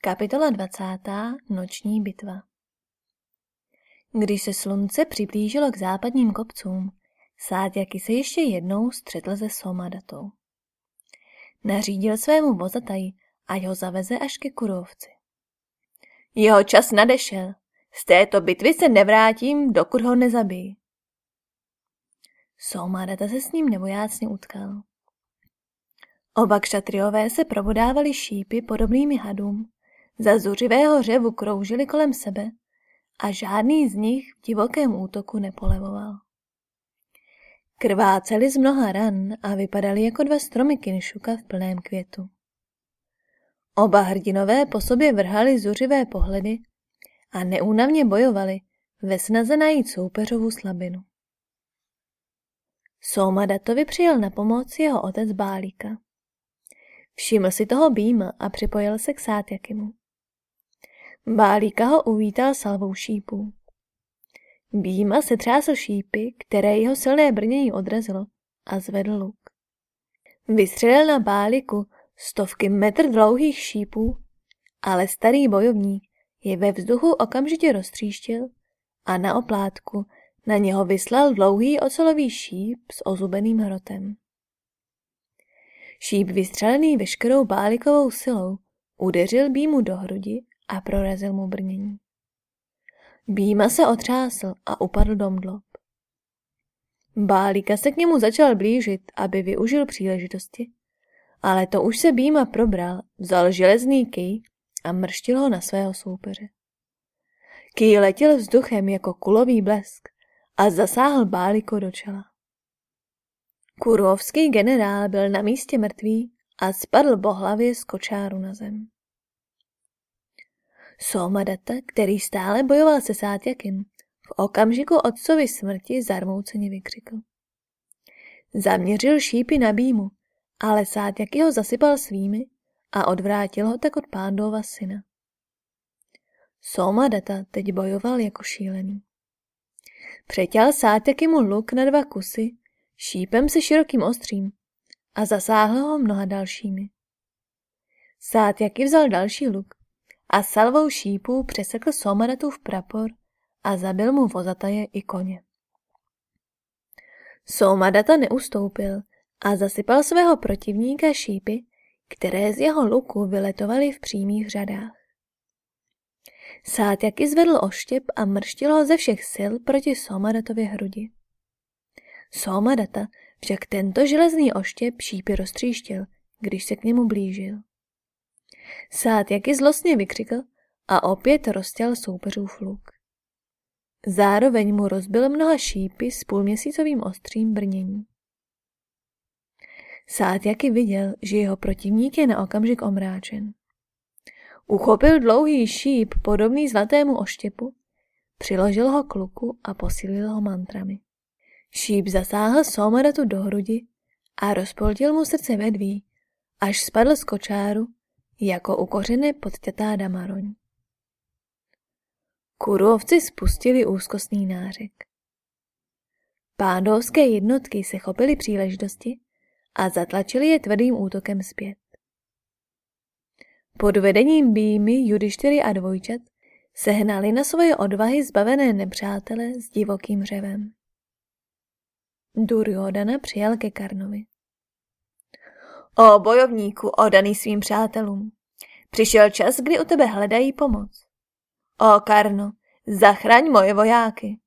Kapitola 20. Noční bitva Když se slunce přiblížilo k západním kopcům, Sátjaky se ještě jednou střetl se Somadatou. Nařídil svému vozataji, ať ho zaveze až ke kurovci. Jeho čas nadešel. Z této bitvy se nevrátím, dokud ho nezabijí. Somadata se s ním nevojácně utkal. Oba kšatriové se probodávali šípy podobnými hadům za zuřivého řevu kroužili kolem sebe a žádný z nich v divokém útoku nepolevoval. Krváceli z mnoha ran a vypadali jako dva stromy kinšuka v plném květu. Oba hrdinové po sobě vrhali zuřivé pohledy a neúnavně bojovali ve snaze najít soupeřovu slabinu. Soumadatovi přijel na pomoc jeho otec Bálíka. Všiml si toho býma a připojil se k Sátjakimu. Bálíka ho uvítal salvou šípů. Býma se třásl šípy, které jeho silné brnění odrazilo a zvedl luk. Vystřelil na báliku stovky metr dlouhých šípů, ale starý bojovník je ve vzduchu okamžitě roztříštil a na oplátku na něho vyslal dlouhý ocelový šíp s ozubeným hrotem. Šíp vystřelený veškerou bálikovou silou udeřil Býmu do hrudi a prorazil mu brnění. Býma se otřásl a upadl do mdlob. Bálíka se k němu začal blížit, aby využil příležitosti, ale to už se Býma probral, vzal železný ký a mrštil ho na svého soupeře. Ký letěl vzduchem jako kulový blesk a zasáhl Báliko do čela. Kurovský generál byl na místě mrtvý a spadl bohlavě z kočáru na zem. Somadatta, který stále bojoval se Sátjakem, v okamžiku otcovy smrti zarmouceně vykřikl. Zaměřil šípy na býmu, ale Sátjaky ho zasypal svými a odvrátil ho tak od pándova syna. Somadatta teď bojoval jako šílený. Přetěl Sátjaky mu luk na dva kusy, šípem se širokým ostřím a zasáhl ho mnoha dalšími. Sátjaky vzal další luk a salvou šípů přesekl Somadatův prapor a zabil mu vozataje i koně. Somadata neustoupil a zasypal svého protivníka šípy, které z jeho luku vyletovaly v přímých řadách. Sátjaky zvedl oštěp a mrštil ho ze všech sil proti Somadatově hrudi. Somadata však tento železný oštěp šípy roztříštil, když se k němu blížil. Sát jak zlostně vykřikl a opět roztěl soupeřův luk. Zároveň mu rozbil mnoha šípy s půlměsícovým ostřím brnění. Sát jaký viděl, že jeho protivník je na okamžik omráčen. Uchopil dlouhý šíp podobný zlatému oštěpu, přiložil ho k luku a posílil ho mantrami. Šíp zasáhl Somaratu do hrudi a rozpoltil mu srdce vedví, až spadl z kočáru jako u kořeny podtětá damaroň. Kurovci spustili úzkostný nářek. Pádovské jednotky se chopily příležitosti a zatlačili je tvrdým útokem zpět. Pod vedením býmy Judištyry a dvojčat sehnali na svoje odvahy zbavené nepřátele s divokým řevem. Duryodana přijal ke Karnovi. O bojovníku odaný svým přátelům, přišel čas, kdy u tebe hledají pomoc. O Karno, zachraň moje vojáky.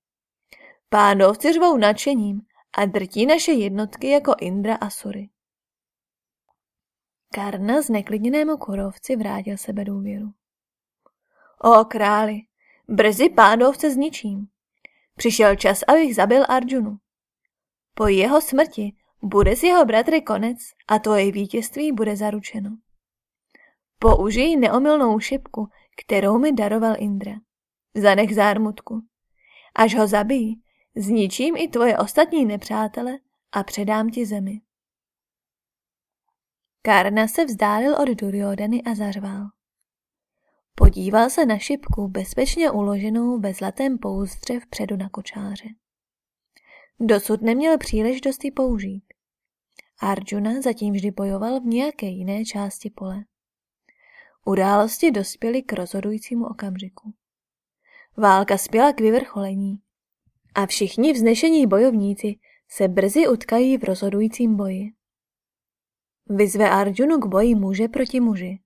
Pánovci řvou nadšením a drtí naše jednotky jako Indra a Sury. Karna z neklidněnému korovci vrátil sebe důvěru. O králi, brzy pádovce zničím. Přišel čas, abych zabil Arjunu. Po jeho smrti bude z jeho bratry konec a tvoje vítězství bude zaručeno. Použij neomylnou šipku, kterou mi daroval Indra. Zanech zármutku. Až ho zabijí, zničím i tvoje ostatní nepřátele a předám ti zemi. Karna se vzdálil od Duryodany a zařval. Podíval se na šipku bezpečně uloženou ve zlatém pouzdře vpředu na kočáře. Dosud neměl příležitost ji použít. Arjuna zatím vždy bojoval v nějaké jiné části pole. události dospěly k rozhodujícímu okamžiku. Válka spěla k vyvrcholení a všichni vznešení bojovníci se brzy utkají v rozhodujícím boji. Vyzve Arjunu k boji muže proti muži.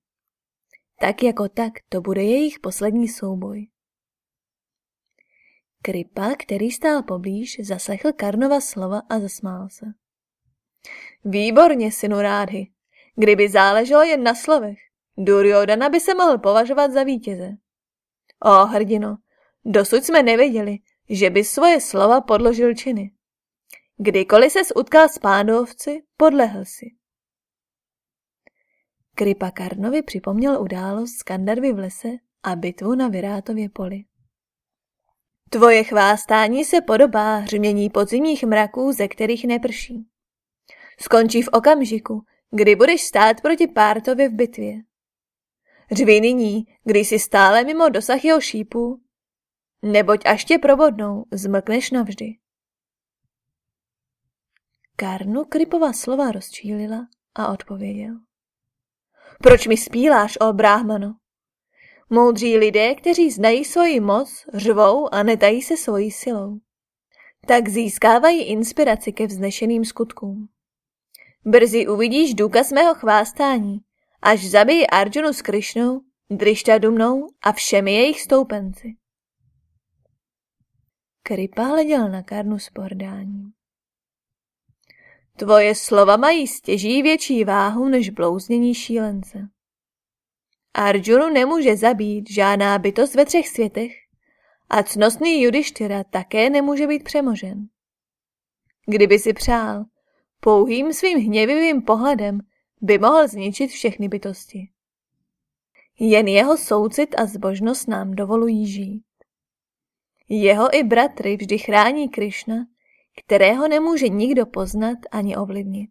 Tak jako tak to bude jejich poslední souboj. Kripa, který stál poblíž, zaslechl Karnova slova a zasmál se. Výborně, synu Rádhy. Kdyby záleželo jen na slovech, Duryodana by se mohl považovat za vítěze. O, hrdino, dosud jsme nevěděli, že by svoje slova podložil činy. Kdykoliv se utkal s pándovci, podlehl si. Kripa Karnovi připomněl událost Skandarvy v lese a bitvu na Virátově poli. Tvoje chvástání se podobá hřmění podzimních mraků, ze kterých neprší. Skončí v okamžiku, kdy budeš stát proti Pártovi v bitvě. Řvi nyní, kdy jsi stále mimo dosah jeho šípů, neboť až tě probodnou, zmlkneš navždy. Karnu Kripova slova rozčílila a odpověděl. Proč mi spíláš, o bráhmano? Moudří lidé, kteří znají svoji moc, řvou a netají se svojí silou. Tak získávají inspiraci ke vznešeným skutkům. Brzy uvidíš důkaz mého chvástání, až zabije Arjunu s Krišnou, Drištadumnou a všemi jejich stoupenci. Kripa hleděl na Karnu s pohrdáním. Tvoje slova mají stěží větší váhu než blouznění šílence. Arjunu nemůže zabít žádná bytost ve třech světech a cnostný Judištyra také nemůže být přemožen. Kdyby si přál, pouhým svým hněvivým pohledem by mohl zničit všechny bytosti. Jen jeho soucit a zbožnost nám dovolují žít. Jeho i bratry vždy chrání Krišna, kterého nemůže nikdo poznat ani ovlivnit.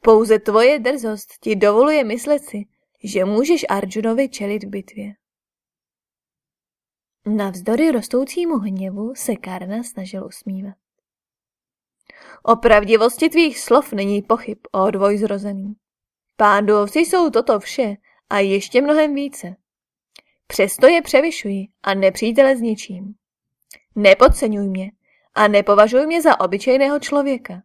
Pouze tvoje drzost ti dovoluje myslet si, že můžeš Arjunovi čelit v bitvě. Navzdory rostoucímu hněvu se Karna snažil usmívat. O pravdivosti tvých slov není pochyb, o dvojzrozený. Pándovci jsou toto vše a ještě mnohem více. Přesto je převyšuji a nepřítele zničím. Nepodceňuj mě a nepovažuj mě za obyčejného člověka.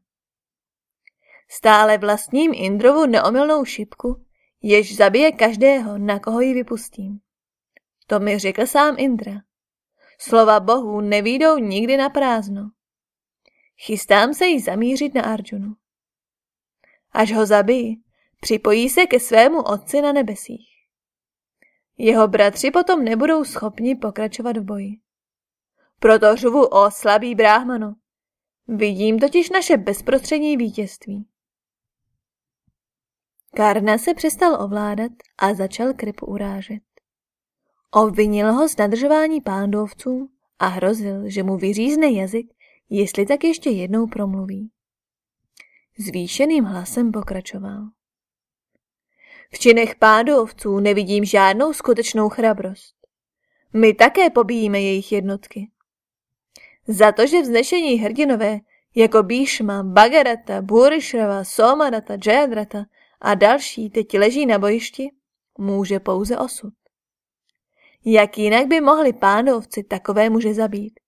Stále vlastním Indrovu neomylnou šipku, jež zabije každého, na koho ji vypustím. To mi řekl sám Indra. Slova bohů nevídou nikdy na prázdno. Chystám se jí zamířit na Arjunu. Až ho zabijí, připojí se ke svému otci na nebesích. Jeho bratři potom nebudou schopni pokračovat v boji. Proto řvu o slabý bráhmano. Vidím totiž naše bezprostřední vítězství. Karna se přestal ovládat a začal Kripu urážet. Obvinil ho z nadržování pándovců a hrozil, že mu vyřízne jazyk, jestli tak ještě jednou promluví. Zvýšeným hlasem pokračoval. V činech pádovců nevidím žádnou skutečnou chrabrost. My také pobíjíme jejich jednotky. Za to, že vznešení hrdinové jako Bíšma, Bagarata, Burišrava, Somarata, Jayadrata a další teď leží na bojišti, může pouze osud. Jak jinak by mohli pánovci takové muže zabít?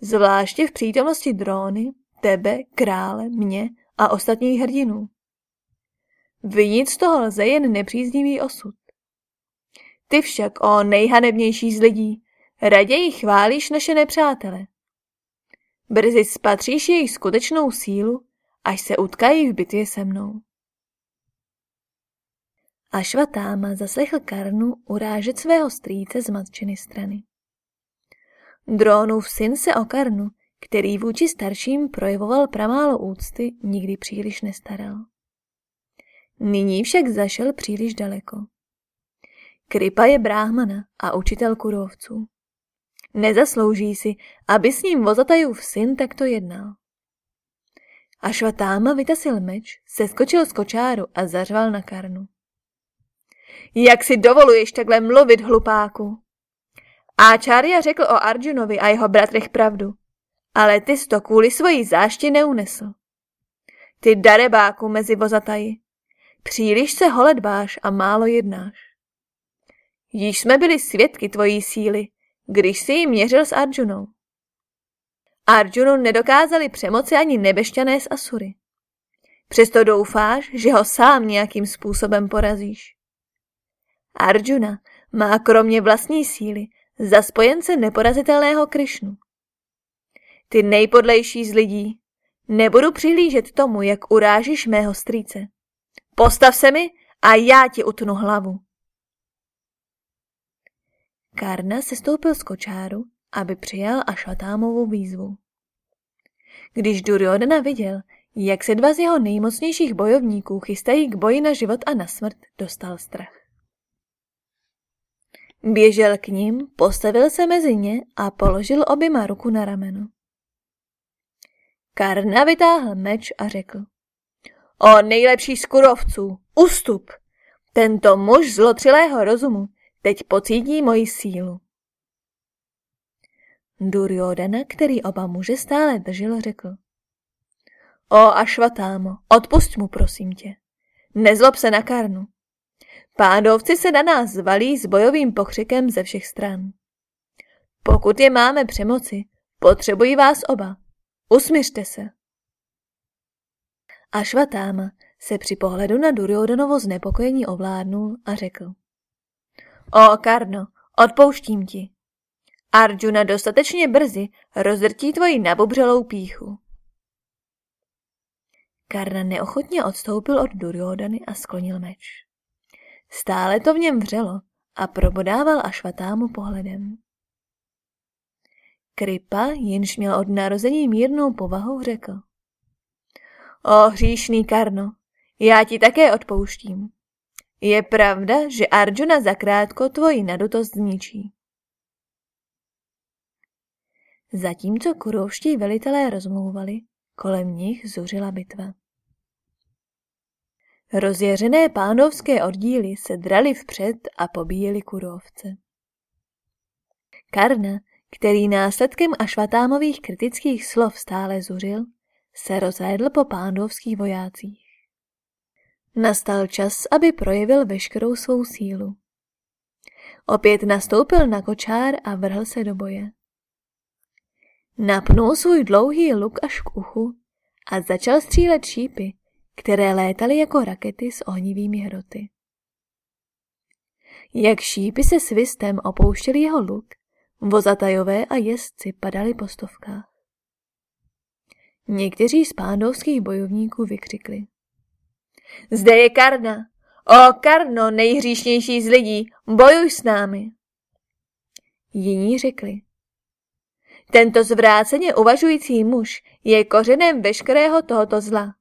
Zvláště v přítomnosti dróny, tebe, krále, mě a ostatních hrdinů. Vinit z toho lze jen nepříznivý osud. Ty však, o nejhanebnější z lidí, raději chválíš naše nepřátele. Brzy spatříš jejich skutečnou sílu, až se utkají v bitvě se mnou. Ašvatáma zaslechl Karnu urážet svého strýce z matčiny strany. Drónův syn se o Karnu, který vůči starším projevoval pramálo úcty, nikdy příliš nestaral. Nyní však zašel příliš daleko. Kripa je bráhmana a učitel kurovců. Nezaslouží si, aby s ním Vozatajův syn takto jednal. Ašvatáma vytasil meč, seskočil z kočáru a zařval na Karnu. Jak si dovoluješ takhle mluvit, hlupáku? Áčárja řekl o Arjunovi a jeho bratrech pravdu, ale ty jsi to kvůli svojí zášti neunesl. Ty darebáku mezi vozataji, příliš se holedbáš a málo jednáš. již jsme byli svědky tvojí síly, když jsi ji měřil s Arjunou. Arjunu nedokázali přemoci ani nebešťané z Asury. Přesto doufáš, že ho sám nějakým způsobem porazíš. Arjuna má kromě vlastní síly za spojence neporazitelného Krišnu. Ty nejpodlejší z lidí, nebudu přihlížet tomu, jak urážíš mého strýce. Postav se mi a já ti utnu hlavu. Karna se stoupil z kočáru, aby přijal Ašvatámovou výzvu. Když Duryodhana viděl, jak se dva z jeho nejmocnějších bojovníků chystají k boji na život a na smrt, dostal strach. Běžel k ním, postavil se mezi ně a položil oběma ruku na rameno. Karna vytáhl meč a řekl. O nejlepší z kurovců, ustup! Tento muž zlotřilého rozumu teď pocítí moji sílu. Duryodhana, který oba muže stále držel, řekl. O Ašvatámo, odpust mu, prosím tě. Nezlob se na Karnu. Pádovci se na nás zvalí s bojovým pokřikem ze všech stran. Pokud je máme přemoci, potřebují vás oba. Usmířte se. Ašvatáma se při pohledu na Duryodanovo znepokojení ovládnul a řekl. O Karno, odpouštím ti. Arjuna dostatečně brzy rozdrtí tvoji nabubřelou píchu. Karna neochotně odstoupil od Duryodany a sklonil meč. Stále to v něm vřelo a probodával Ašvatámu pohledem. Kripa, jenž měl od narození mírnou povahu, řekl. O hříšný Karno, já ti také odpouštím. Je pravda, že Arjuna zakrátko tvoji nadutost zničí. Zatímco kurovští velitelé rozmlouvali, kolem nich zuřila bitva. Rozjeřené pánovské oddíly se drali vpřed a pobíjeli kurovce. Karna, který následkem Ašvatámových kritických slov stále zuřil, se rozhlédl po pándovských vojácích. Nastal čas, aby projevil veškerou svou sílu. Opět nastoupil na kočár a vrhl se do boje. Napnul svůj dlouhý luk až k uchu a začal střílet šípy, které létaly jako rakety s ohnivými hroty. Jak šípy se svistem opouštěli jeho luk, vozatajové a jezdci padali po stovkách. Někteří z pándovských bojovníků vykřikli. Zde je Karna. O Karno, nejhříšnější z lidí, bojuj s námi. Jiní řekli. Tento zvráceně uvažující muž je kořenem veškerého tohoto zla.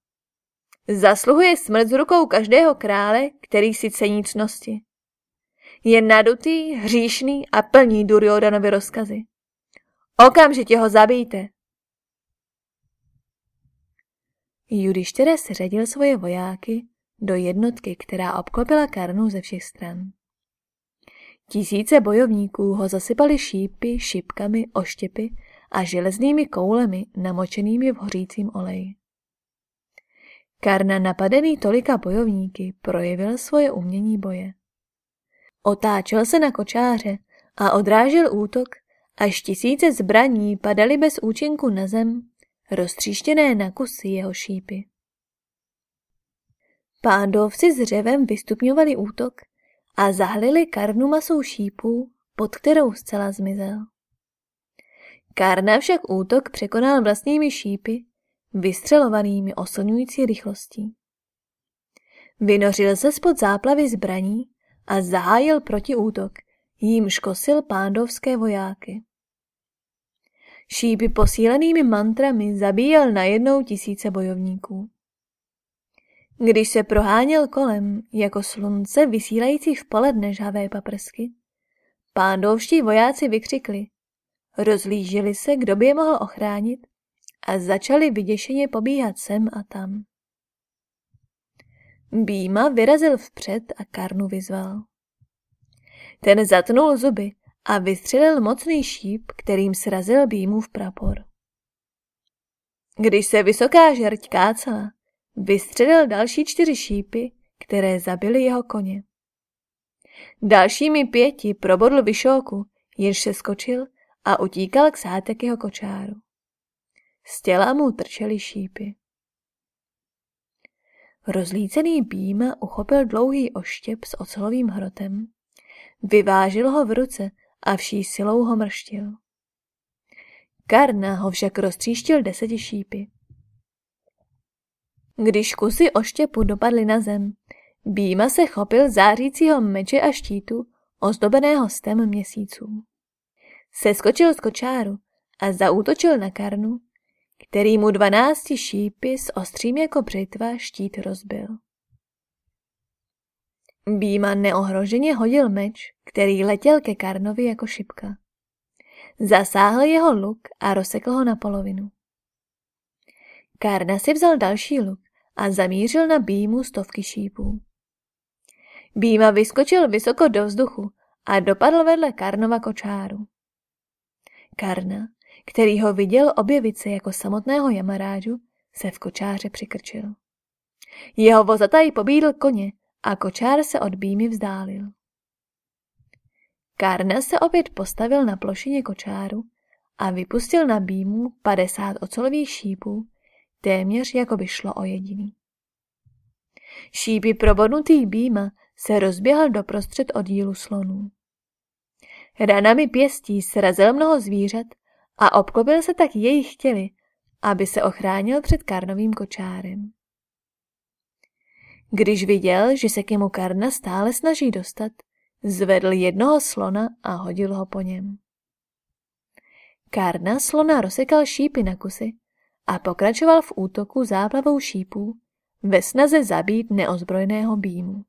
Zasluhuje smrt z rukou každého krále, který si cení cnosti. Je nadutý, hříšný a plní Duryodanovi rozkazy. Okamžitě ho zabijte. Judištěra seřadil svoje vojáky do jednotky, která obklopila Karnu ze všech stran. Tisíce bojovníků ho zasypali šípy, šipkami, oštěpy a železnými koulemi namočenými v hořícím oleji. Karna napadený tolika bojovníky projevil svoje umění boje. Otáčel se na kočáře a odrážel útok, až tisíce zbraní padaly bez účinku na zem, roztříštěné na kusy jeho šípy. Pándovci s řevem vystupňovali útok a zahlili Karnu masou šípů, pod kterou zcela zmizel. Karna však útok překonal vlastními šípy vystřelovanými oslňující rychlostí. Vynořil se spod záplavy zbraní a zahájil protiútok, jím škosil pándovské vojáky. Šípy posílenými mantrami zabíjel najednou tisíce bojovníků. Když se proháněl kolem, jako slunce vysílající v poledne žhavé paprsky, pándovští vojáci vykřikli. Rozlížili se, kdo by je mohl ochránit a začali vyděšeně pobíhat sem a tam. Býma vyrazil vpřed a Karnu vyzval. Ten zatnul zuby a vystřelil mocný šíp, kterým srazil Býmův prapor. Když se vysoká žerť kácela, vystřelil další čtyři šípy, které zabily jeho koně. Dalšími pěti probodl Vyšóku, jenž se skočil a utíkal k sátekyho kočáru. Z těla mu trčely šípy. Rozlícený Býma uchopil dlouhý oštěp s ocelovým hrotem, vyvážil ho v ruce a vší silou ho mrštil. Karna ho však roztříštil deseti šípy. Když kusy oštěpu dopadly na zem, Býma se chopil zářícího meče a štítu, ozdobeného stem měsíců. Seskočil z kočáru a zaútočil na Karnu, který mu dvanácti šípy s ostřím jako břitva štít rozbil. Býma neohroženě hodil meč, který letěl ke Karnovi jako šipka. Zasáhl jeho luk a rozsekl ho na polovinu. Karna si vzal další luk a zamířil na Býmu stovky šípů. Býma vyskočil vysoko do vzduchu a dopadl vedle Karnova kočáru. Karna, který ho viděl objevit se jako samotného jamarážu, se v kočáře přikrčil. Jeho vozataj pobídl koně a kočár se od Býmy vzdálil. Karna se opět postavil na plošině kočáru a vypustil na Býmu padesát ocelových šípů, téměř jako by šlo o jediný. Šípy probodnutý Býma se rozběhl doprostřed oddílu slonů. Ranami pěstí srazil mnoho zvířat a obklopil se tak jejich těly, aby se ochránil před karnovým kočárem. Když viděl, že se k němu Karna stále snaží dostat, zvedl jednoho slona a hodil ho po něm. Karna slona rozsekal šípy na kusy a pokračoval v útoku záplavou šípů ve snaze zabít neozbrojeného býmu.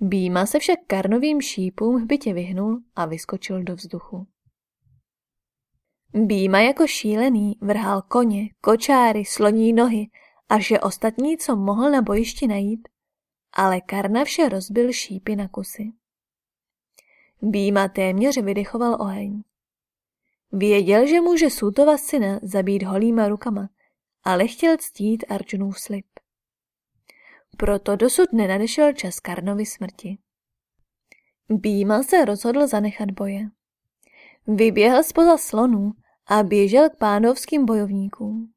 Býma se však karnovým šípům hbitě vyhnul a vyskočil do vzduchu. Býma jako šílený vrhal koně, kočáry, sloní nohy a že ostatní, co mohl na bojišti najít, ale Karna vše rozbil šípy na kusy. Býma téměř vydechoval oheň. Věděl, že může Sůtova syna zabít holýma rukama, ale chtěl ctít Arjunův slib. Proto dosud nenadešel čas Karnovi smrti. Býma se rozhodl zanechat boje. Vyběhl spoza slonů a běžel k pánovským bojovníkům.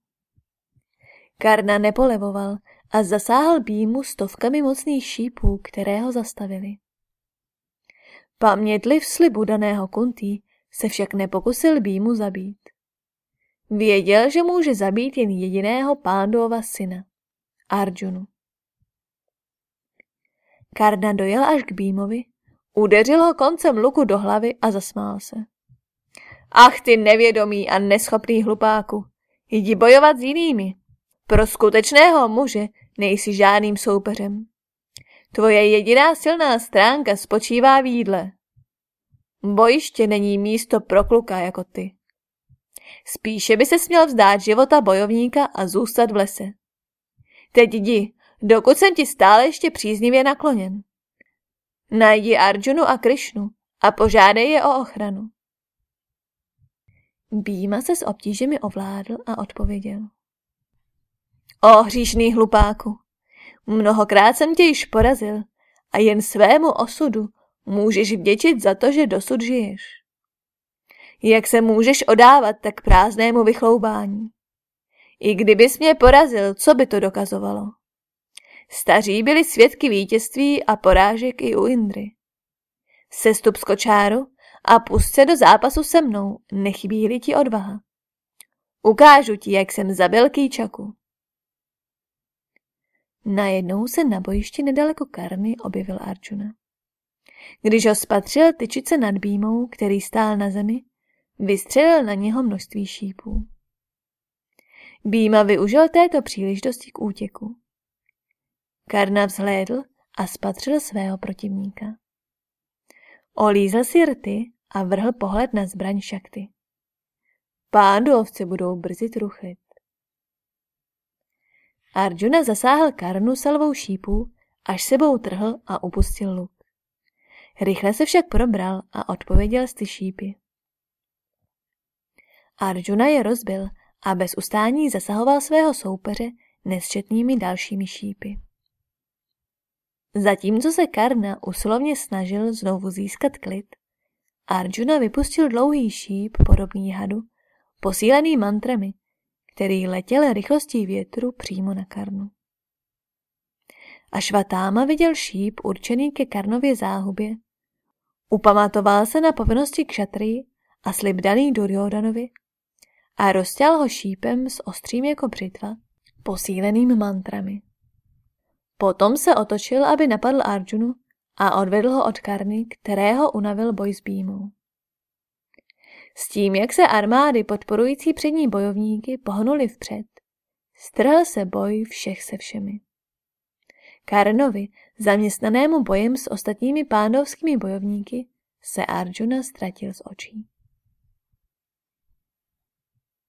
Karna nepolevoval a zasáhl Býmu stovkami mocných šípů, které ho zastavili. Pamětliv slibu daného Kuntý se však nepokusil Býmu zabít. Věděl, že může zabít jen jediného pándova syna, Arjunu. Karna dojel až k Bímovi, udeřil ho koncem luku do hlavy a zasmál se. Ach ty nevědomý a neschopný hlupáku, jdi bojovat s jinými. Pro skutečného muže nejsi žádným soupeřem. Tvoje jediná silná stránka spočívá v jídle. Bojiště není místo pro kluka jako ty. Spíše by se směl vzdát života bojovníka a zůstat v lese. Teď jdi, dokud jsem ti stále ještě příznivě nakloněn. Najdi Arjunu a Krišnu a požádej je o ochranu. Býma se s obtížemi ovládl a odpověděl. O hříšný hlupáku, mnohokrát jsem tě již porazil a jen svému osudu můžeš vděčit za to, že dosud žiješ. Jak se můžeš odávat tak prázdnému vychloubání? I kdybys mě porazil, co by to dokazovalo? Staří byli svědky vítězství a porážek i u Indry. Sestup z kočáru a pust se do zápasu se mnou, nechybí ti odvaha. Ukážu ti, jak jsem zabil Kýčaku. Najednou se na bojišti nedaleko Karny objevil Arjuna. Když ho spatřil tyčit se nad býmou, který stál na zemi, vystřelil na něho množství šípů. Býma využil této příležitosti k útěku. Karna vzhlédl a spatřil svého protivníka. Olízl si rty a vrhl pohled na zbraň šakty. Pándovci budou brzy truchlit. Arjuna zasáhl Karnu salvou šípů, až sebou trhl a upustil luk. Rychle se však probral a odpověděl z ty šípy. Arjuna je rozbil a bez ustání zasahoval svého soupeře nesčetnými dalšími šípy. Zatímco se Karna usilovně snažil znovu získat klid, Arjuna vypustil dlouhý šíp podobný hadu, posílený mantrami, který letěl rychlostí větru přímo na Karnu. A Švatáma viděl šíp určený ke Karnově záhubě. Upamatoval se na povinnosti kšatry a slib daný Duryodanovi a roztěl ho šípem s ostřím jako břitva, posíleným mantrami. Potom se otočil, aby napadl Arjunu a odvedl ho od Karny, kterého unavil boj s Bímou. S tím, jak se armády podporující přední bojovníky pohnuli vpřed, strhl se boj všech se všemi. Karnovi, zaměstnanému bojem s ostatními pándovskými bojovníky, se Arjuna ztratil z očí.